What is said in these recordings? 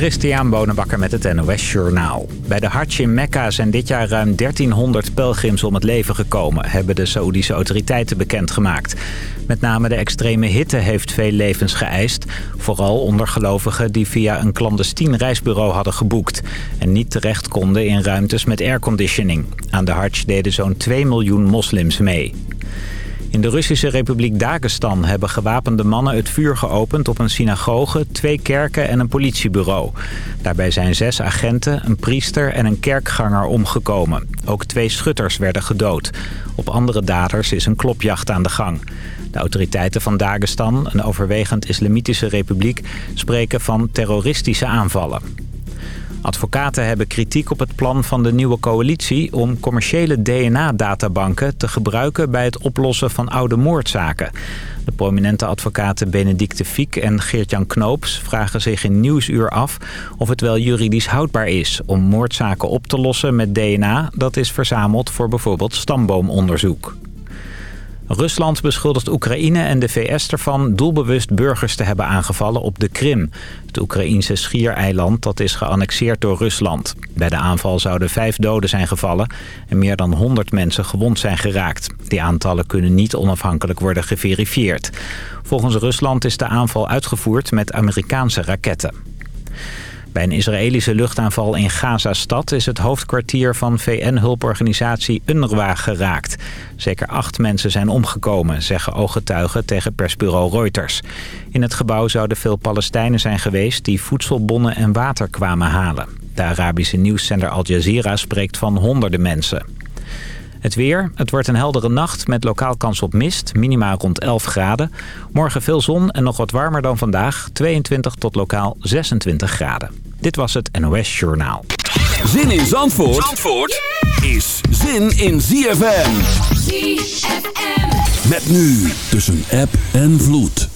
Christian Bonenbakker met het NOS Journaal. Bij de Hajj in Mekka zijn dit jaar ruim 1300 pelgrims om het leven gekomen... hebben de Saoedische autoriteiten bekendgemaakt. Met name de extreme hitte heeft veel levens geëist. Vooral onder gelovigen die via een clandestien reisbureau hadden geboekt... en niet terecht konden in ruimtes met airconditioning. Aan de Hajj deden zo'n 2 miljoen moslims mee. In de Russische Republiek Dagestan hebben gewapende mannen het vuur geopend op een synagoge, twee kerken en een politiebureau. Daarbij zijn zes agenten, een priester en een kerkganger omgekomen. Ook twee schutters werden gedood. Op andere daders is een klopjacht aan de gang. De autoriteiten van Dagestan, een overwegend islamitische republiek, spreken van terroristische aanvallen. Advocaten hebben kritiek op het plan van de nieuwe coalitie... om commerciële DNA-databanken te gebruiken bij het oplossen van oude moordzaken. De prominente advocaten Benedicte Fiek en Geert-Jan Knoops vragen zich in Nieuwsuur af... of het wel juridisch houdbaar is om moordzaken op te lossen met DNA... dat is verzameld voor bijvoorbeeld stamboomonderzoek. Rusland beschuldigt Oekraïne en de VS ervan doelbewust burgers te hebben aangevallen op de Krim. Het Oekraïnse schiereiland dat is geannexeerd door Rusland. Bij de aanval zouden vijf doden zijn gevallen en meer dan 100 mensen gewond zijn geraakt. Die aantallen kunnen niet onafhankelijk worden geverifieerd. Volgens Rusland is de aanval uitgevoerd met Amerikaanse raketten. Bij een Israëlische luchtaanval in Gaza-stad is het hoofdkwartier van VN-hulporganisatie UNRWA geraakt. Zeker acht mensen zijn omgekomen, zeggen ooggetuigen tegen persbureau Reuters. In het gebouw zouden veel Palestijnen zijn geweest die voedselbonnen en water kwamen halen. De Arabische nieuwszender Al Jazeera spreekt van honderden mensen. Het weer. Het wordt een heldere nacht met lokaal kans op mist. Minima rond 11 graden. Morgen veel zon en nog wat warmer dan vandaag. 22 tot lokaal 26 graden. Dit was het NOS Journaal. Zin in Zandvoort, Zandvoort is zin in ZFM. ZFM. Met nu tussen app en vloed.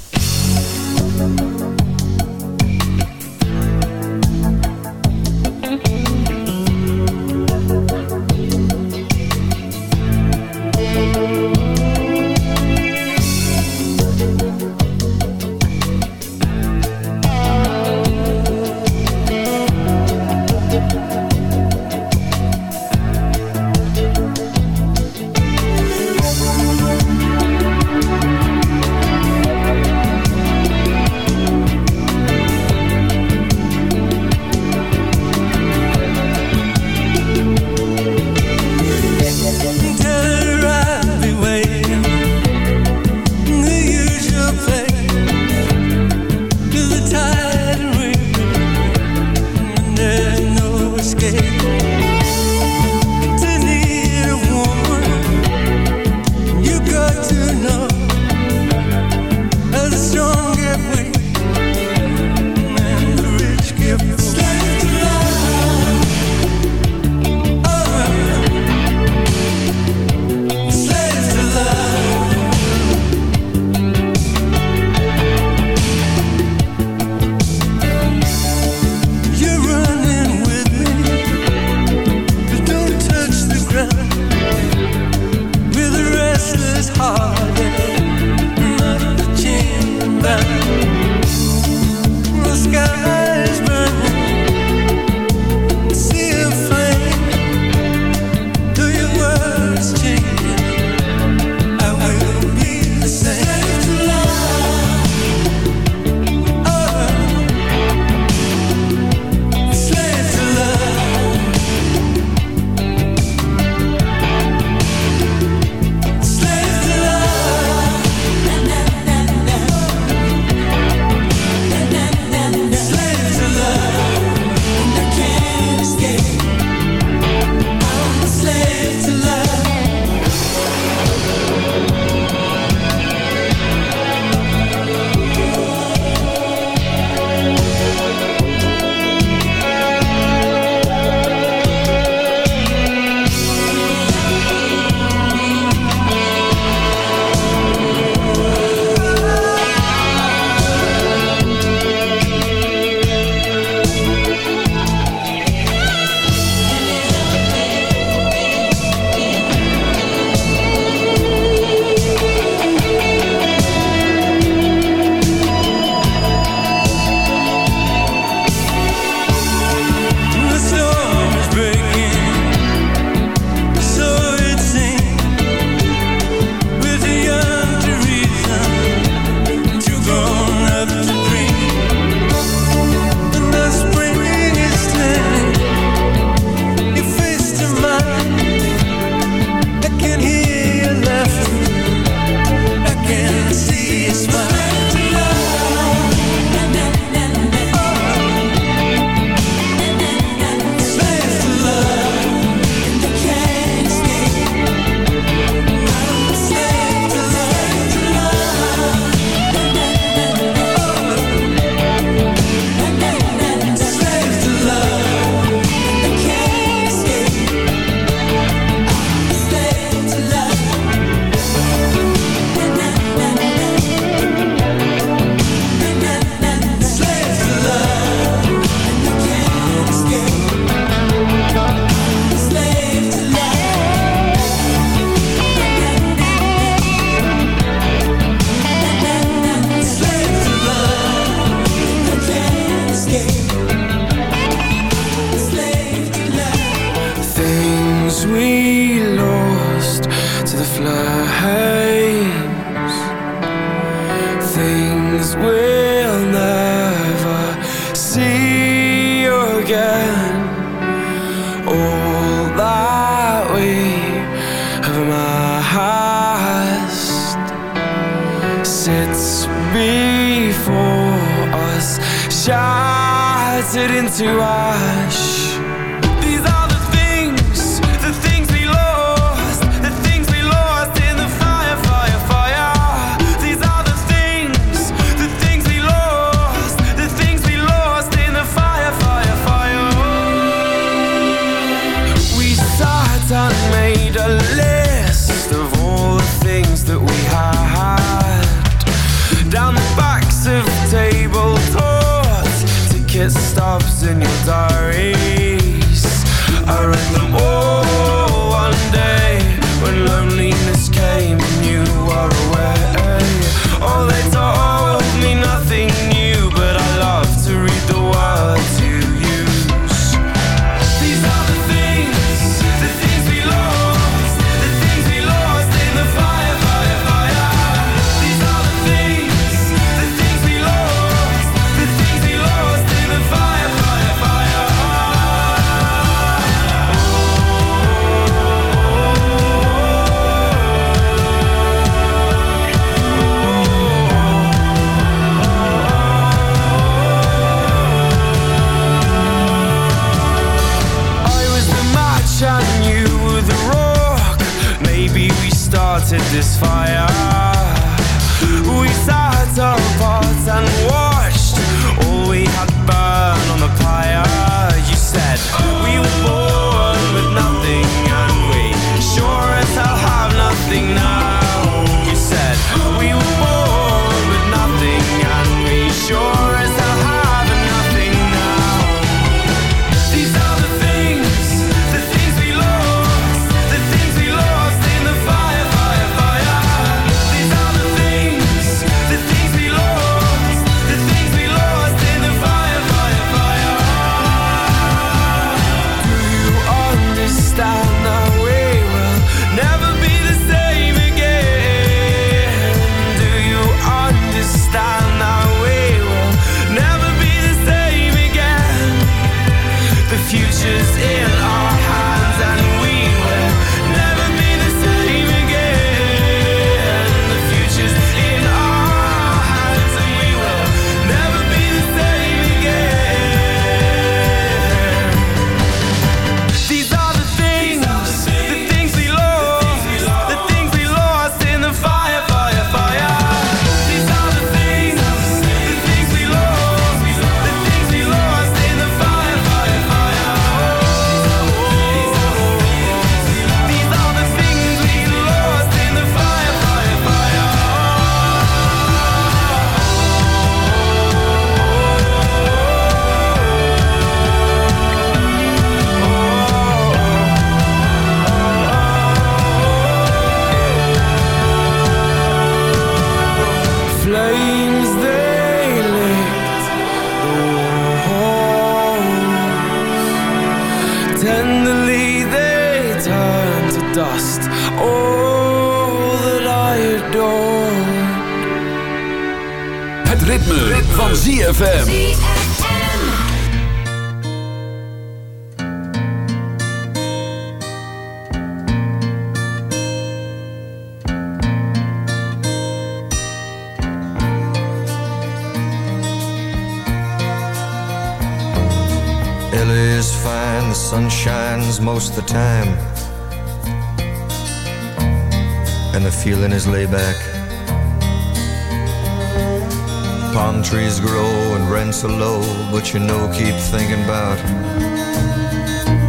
trees grow and rents are low, but you know, keep thinking about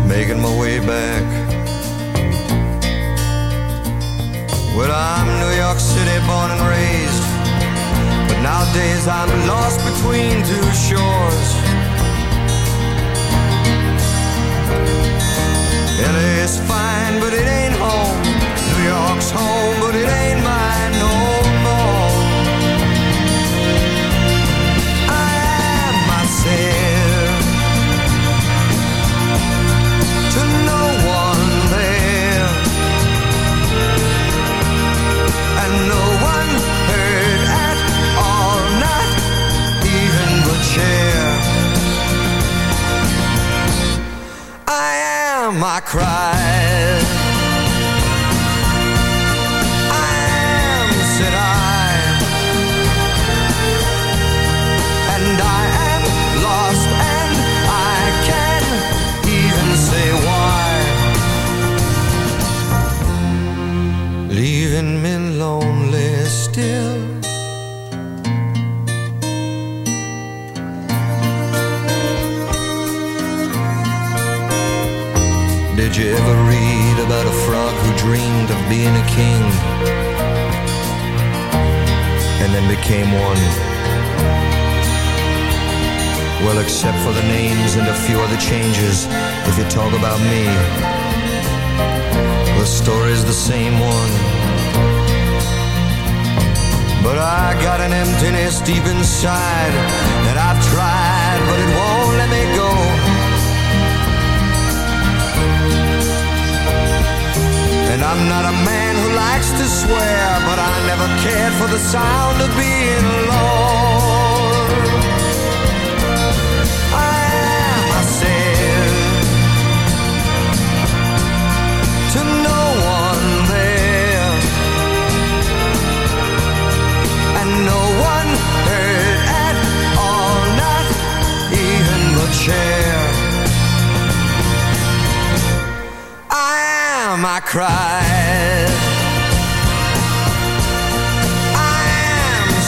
making my way back. Well, I'm New York City born and raised, but nowadays I'm lost between two shores. LA is fine, but it ain't home. New York's home, but it ain't mine. No.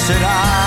Said.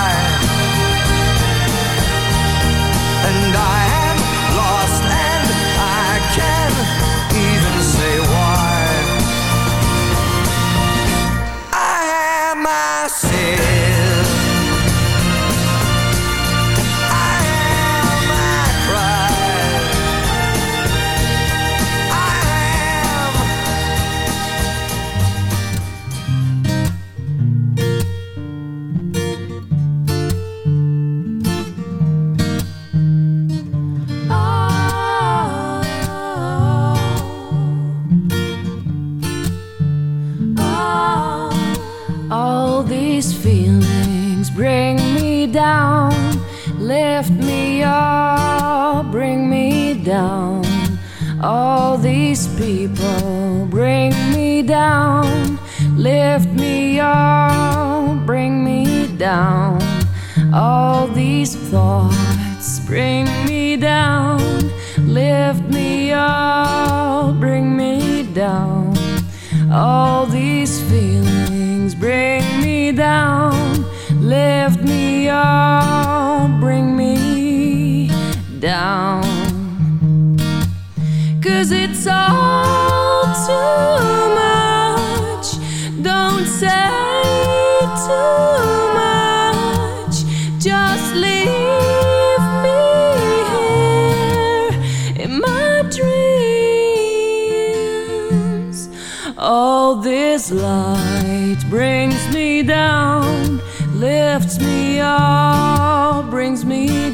Down. All these thoughts bring me down, lift me up, bring me down. All these feelings bring me down, lift me up, bring me down. Cause it's all too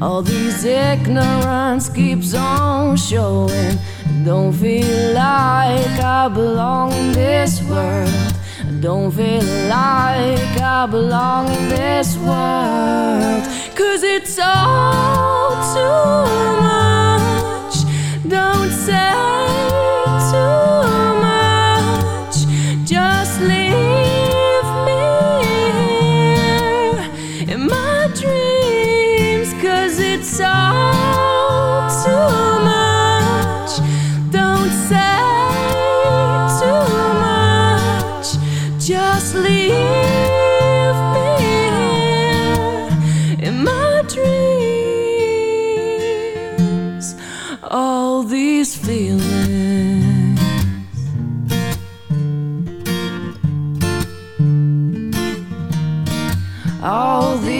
All these ignorance keeps on showing. Don't feel like I belong in this world. Don't feel like I belong in this world. Cause it's all too much. Don't say too much. All these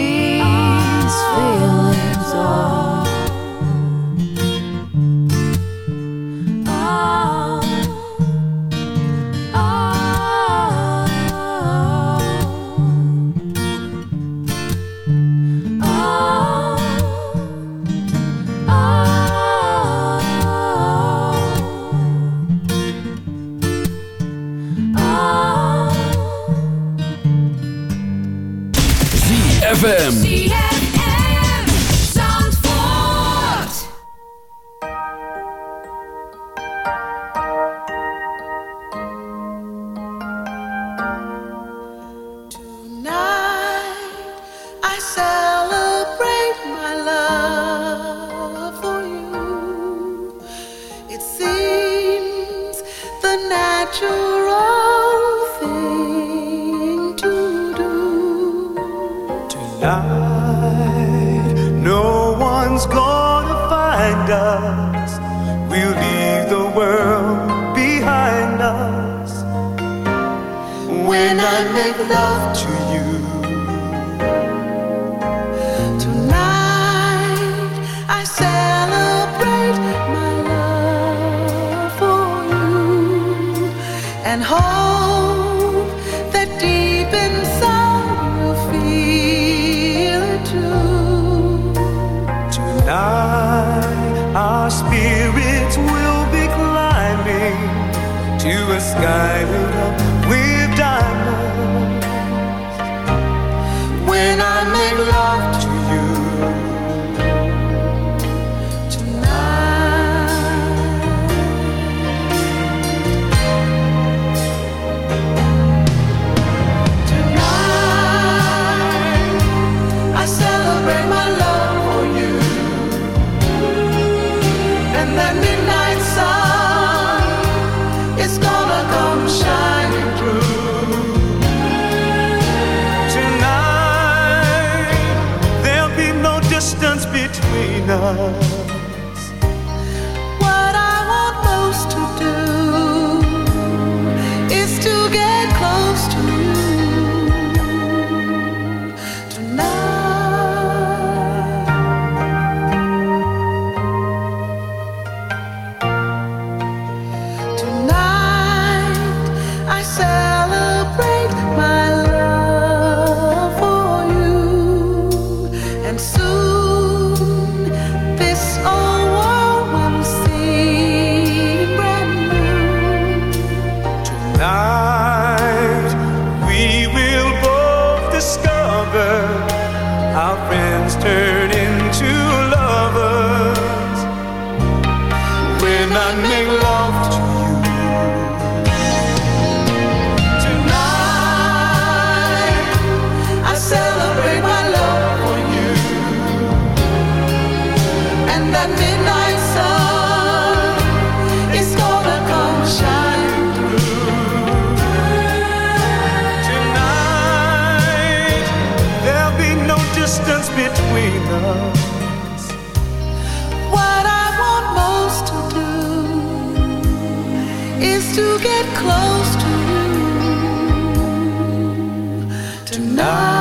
나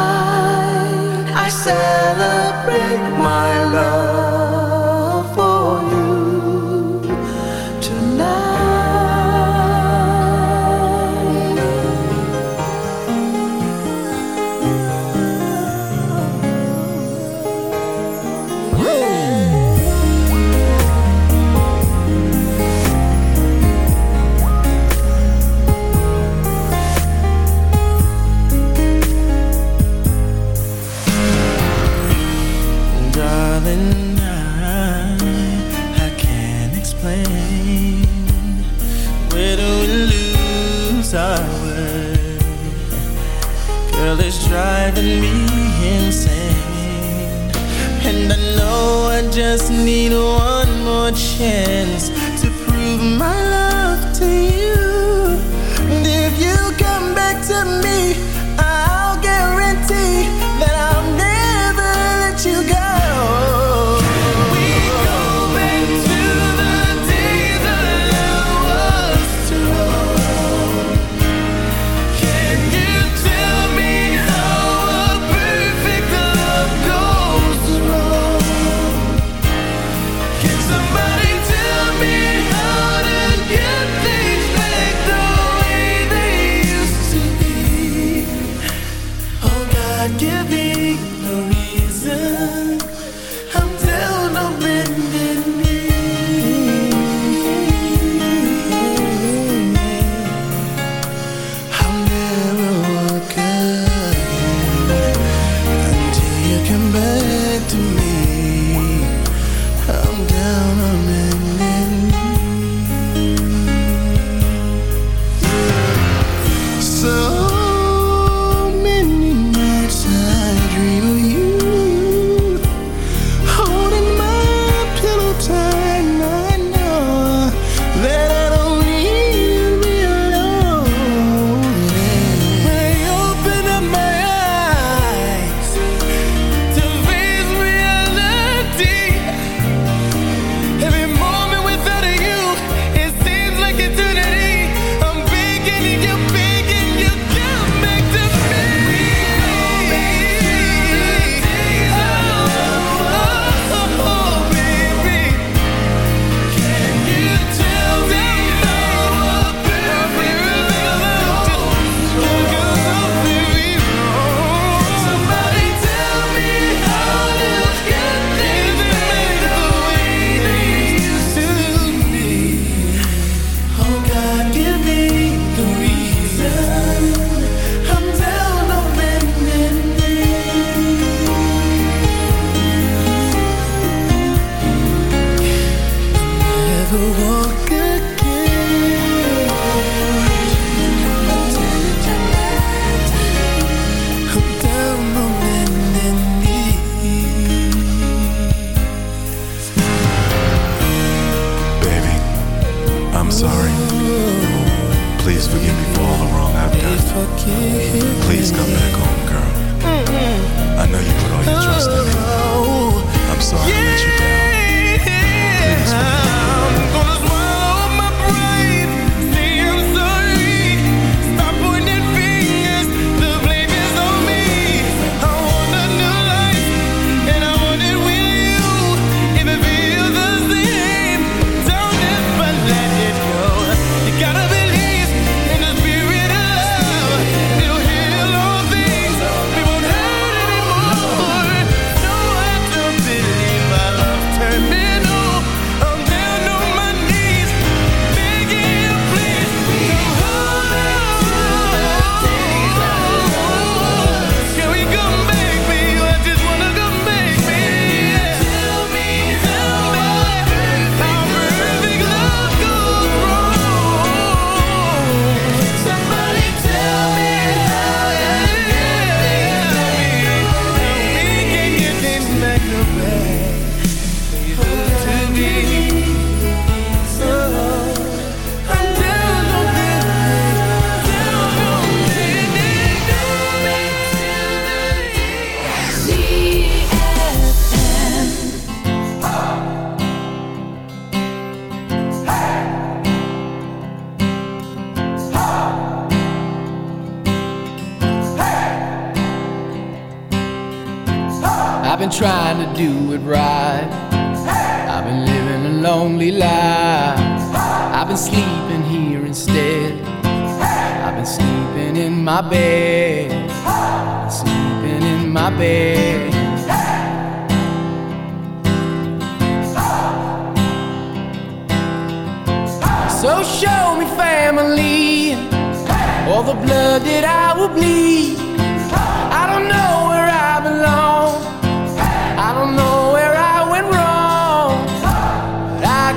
just need one more chance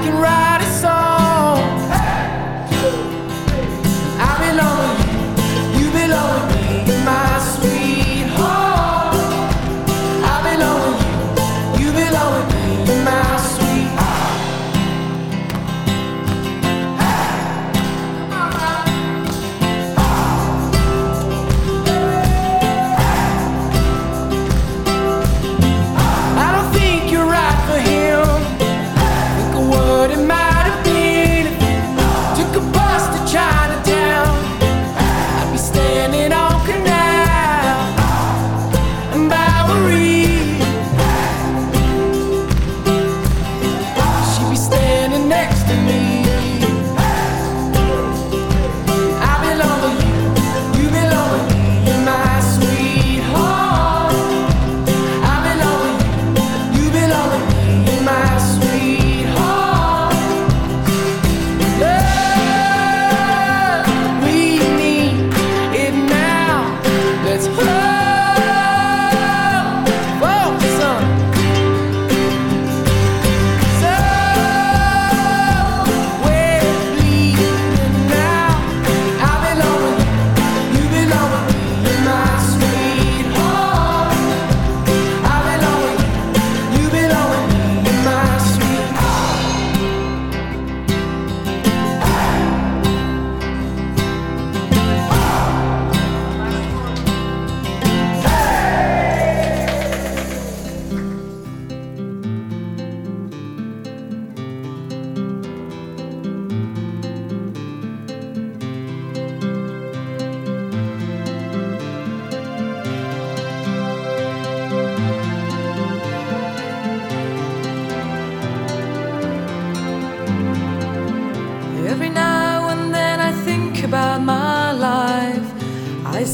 can ride.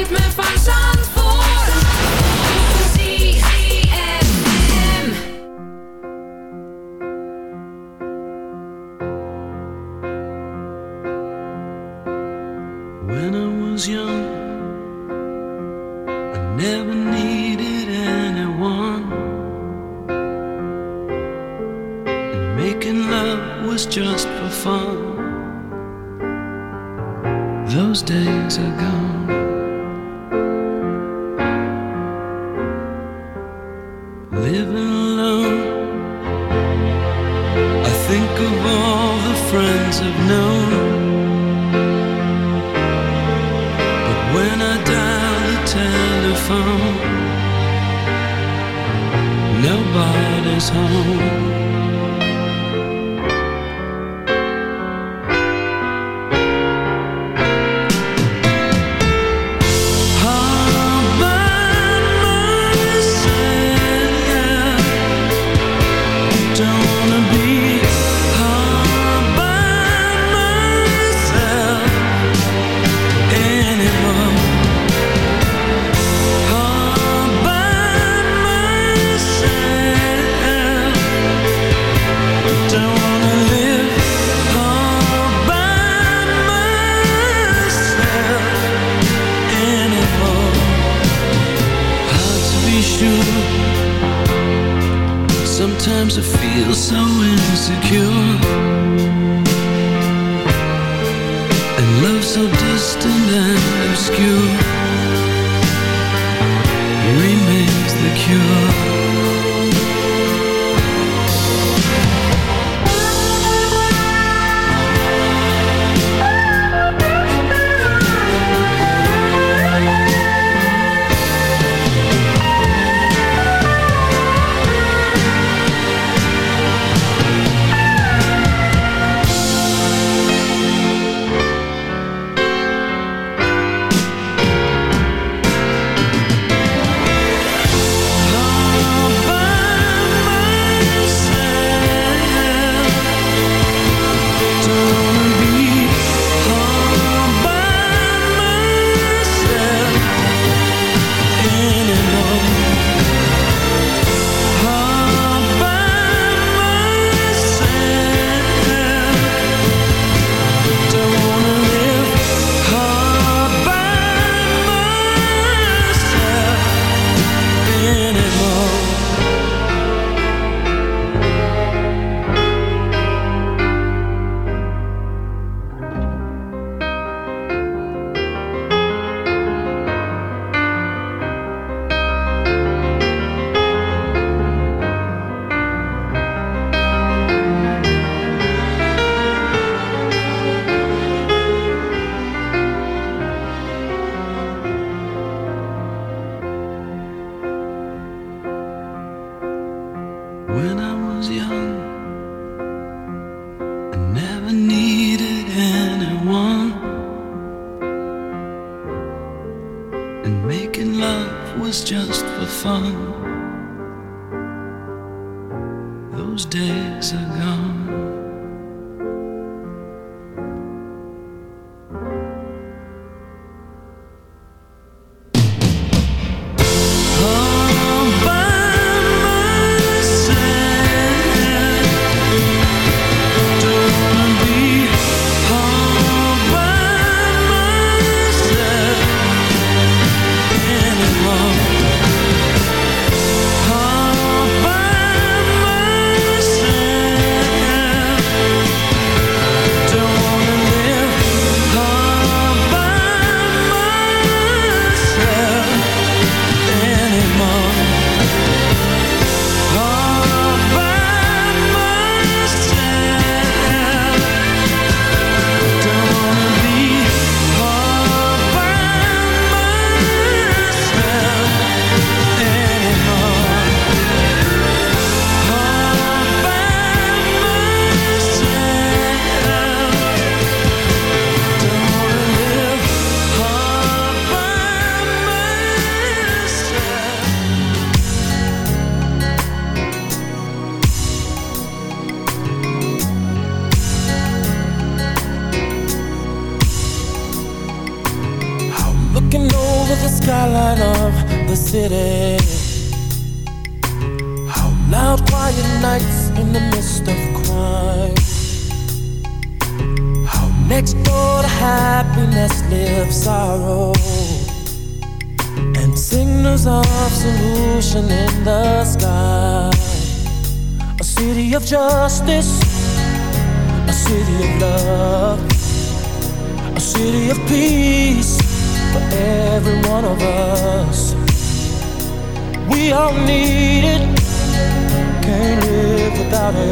ritme van zon.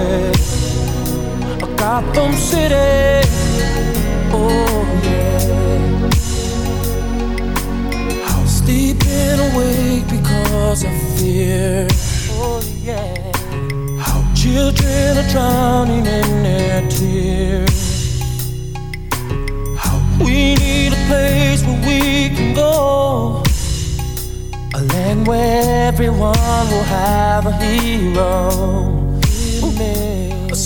A Gotham City, oh yeah. How sleeping awake because of fear, oh yeah. How children are drowning in their tears. How We need a place where we can go. A land where everyone will have a hero.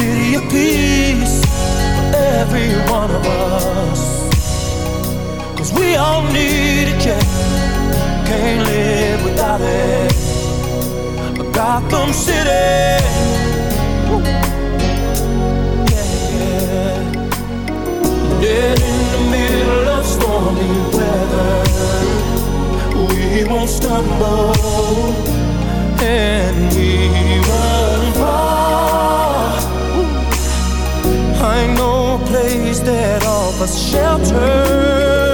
city of peace for every one of us. Cause we all need it, yeah. Can't live without it. A Gotham City. Yeah. Dead in the middle of stormy weather. We won't stumble and we won't I know a place that offers shelter.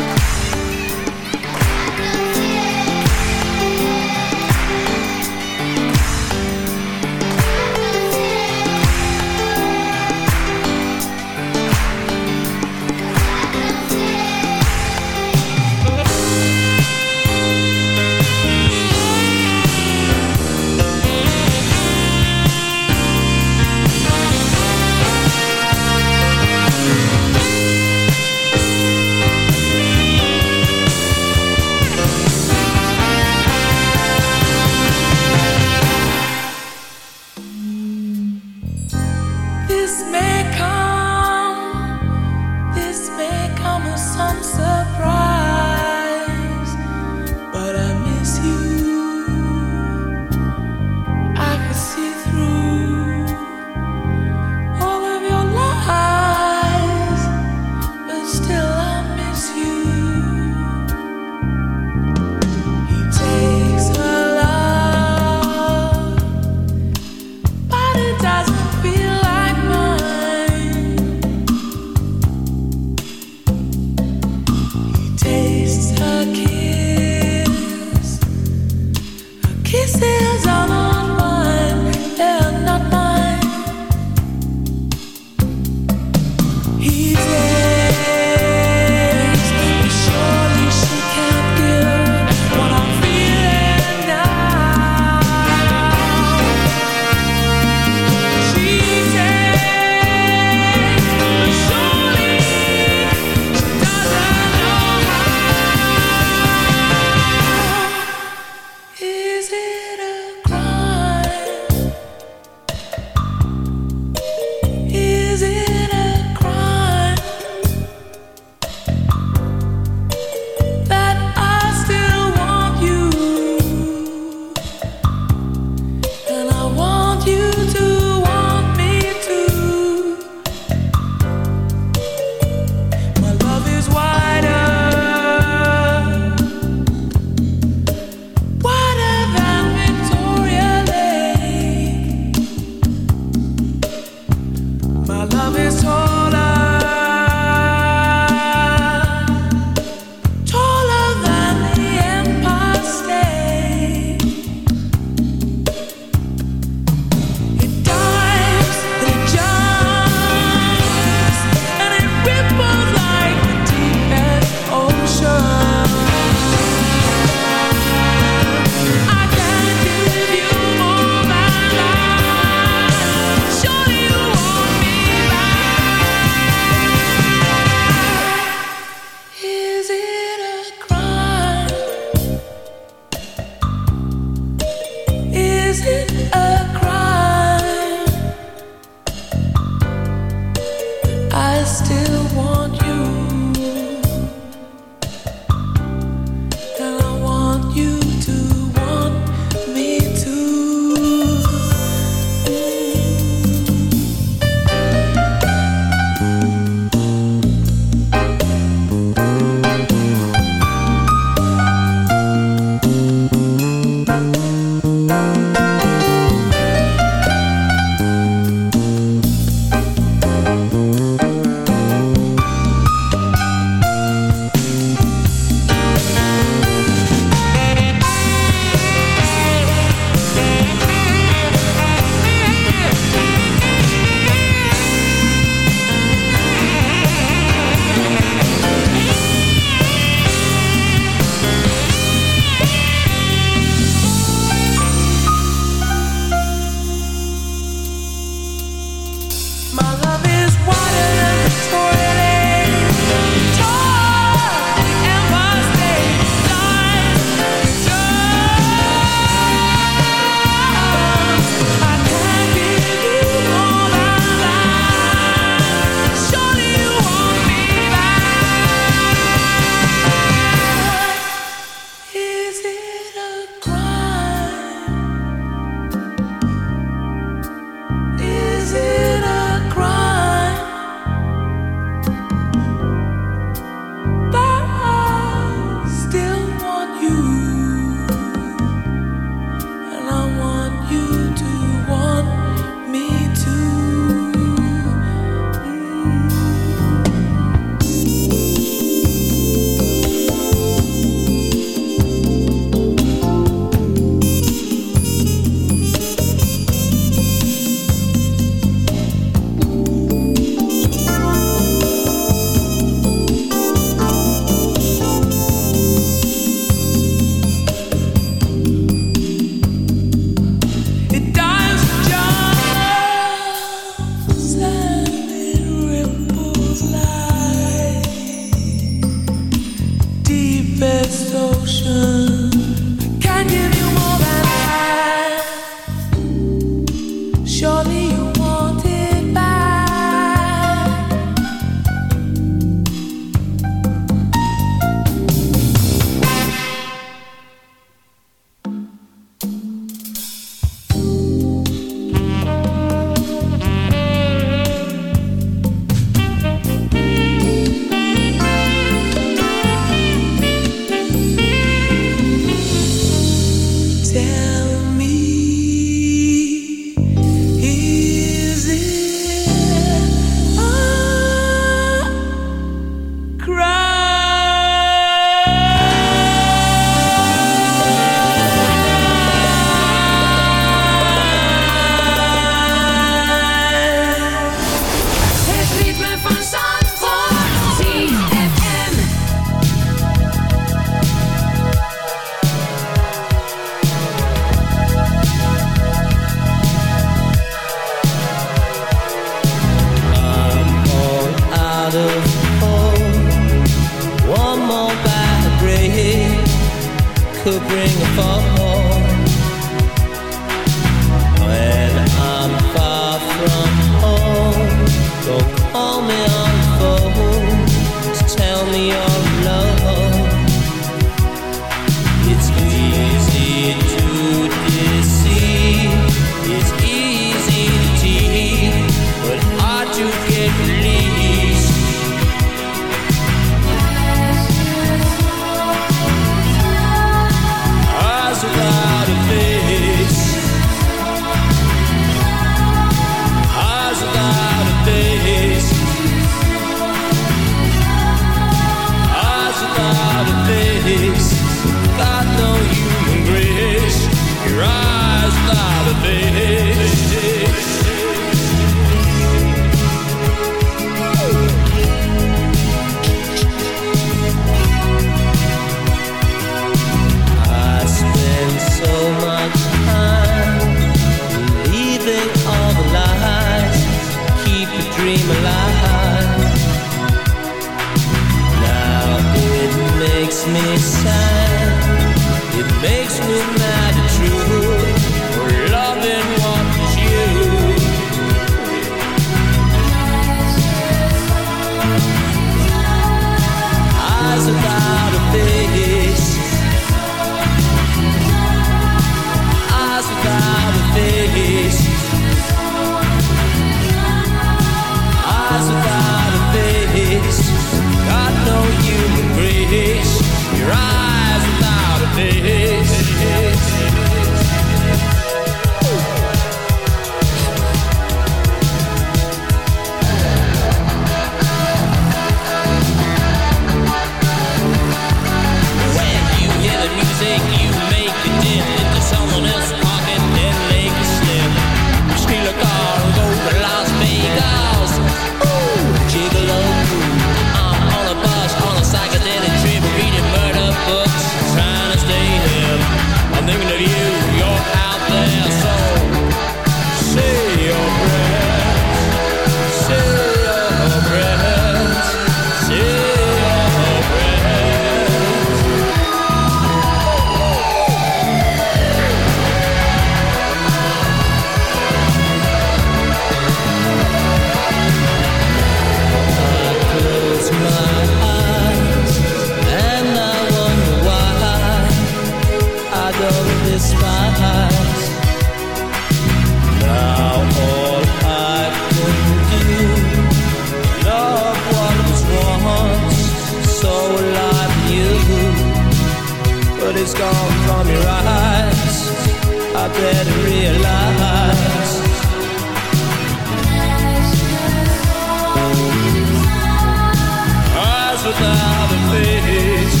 Eyes without a face.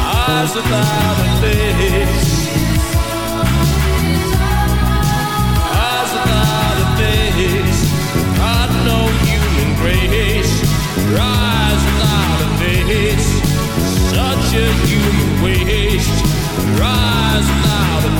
Eyes without a face. Eyes without a face. No human grace. Eyes without a face. Such a human waste rise now.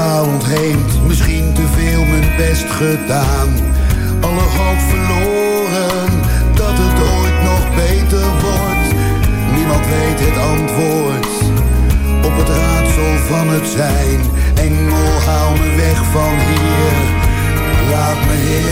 ontheemd, misschien te veel mijn best gedaan. Alle hoop verloren, dat het ooit nog beter wordt. Niemand weet het antwoord op het raadsel van het zijn. Engel, haal me weg van hier, laat me heel